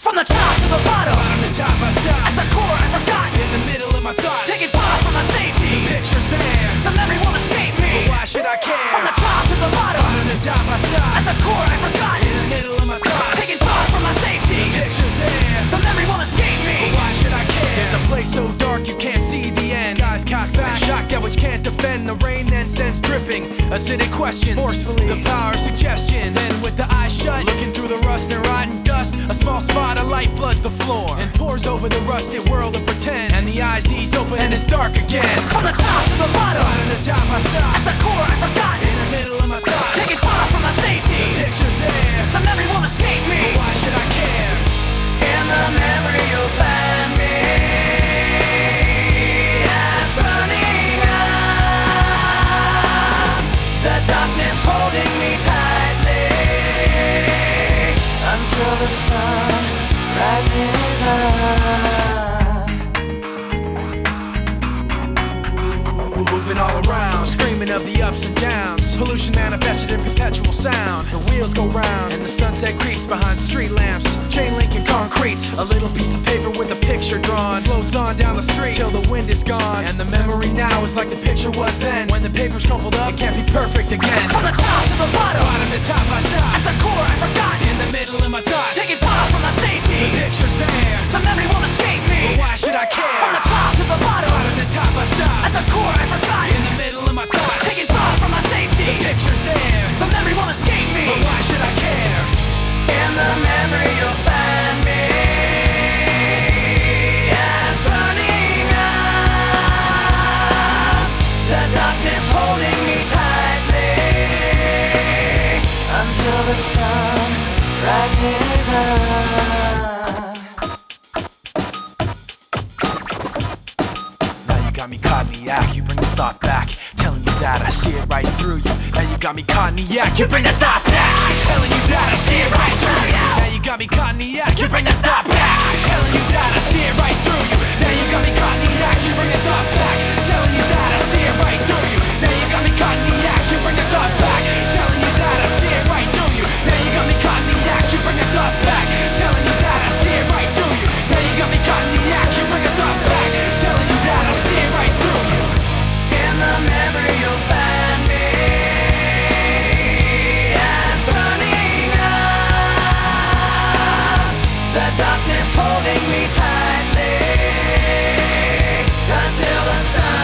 From the top to the bottom, Bottom to top, I stop. at the core, I forgot. In the middle of my thoughts. Taking far from my safety. Pictures there. The memory won't escape me. But Why should I care? From the top to the bottom, Bottom to top, I stop. at the core, I forgot. In the middle of my thoughts. Taking far from my safety. Pictures there. The memory won't escape me. But Why should I care? There's a place so dark you can't see the end. Skies cocked back. Shock at which can't defend. The rain then sends dripping. Acidic questions. Forcefully. The power of suggestion. Then with the eyes shut. Looking through the rust and rotten dust. A small spot of light floods the floor. And pours over the rusted world of pretend. And the eyes ease open and it's dark again. From the top to the bottom, Bottom to top I stop. at the core, I forgot. Holding me tightly until the sun rises all around, screaming of the ups and downs. Pollution manifested in perpetual sound. The wheels go round, and the sunset creeps behind street lamps. Chain link and concrete. A little piece of paper with a picture drawn. Floats on down the street till the wind is gone. And the memory now is like the picture was then. When the paper's crumpled up, it can't be perfect again. From the top to the the sun rises up. Now you got me act, you bring the thought back. Telling you that I see it right through you. Now you got me act, you bring the thought back. Telling you that I see it right through you. Caught in you bring the thought The darkness holding me tightly. Until the sun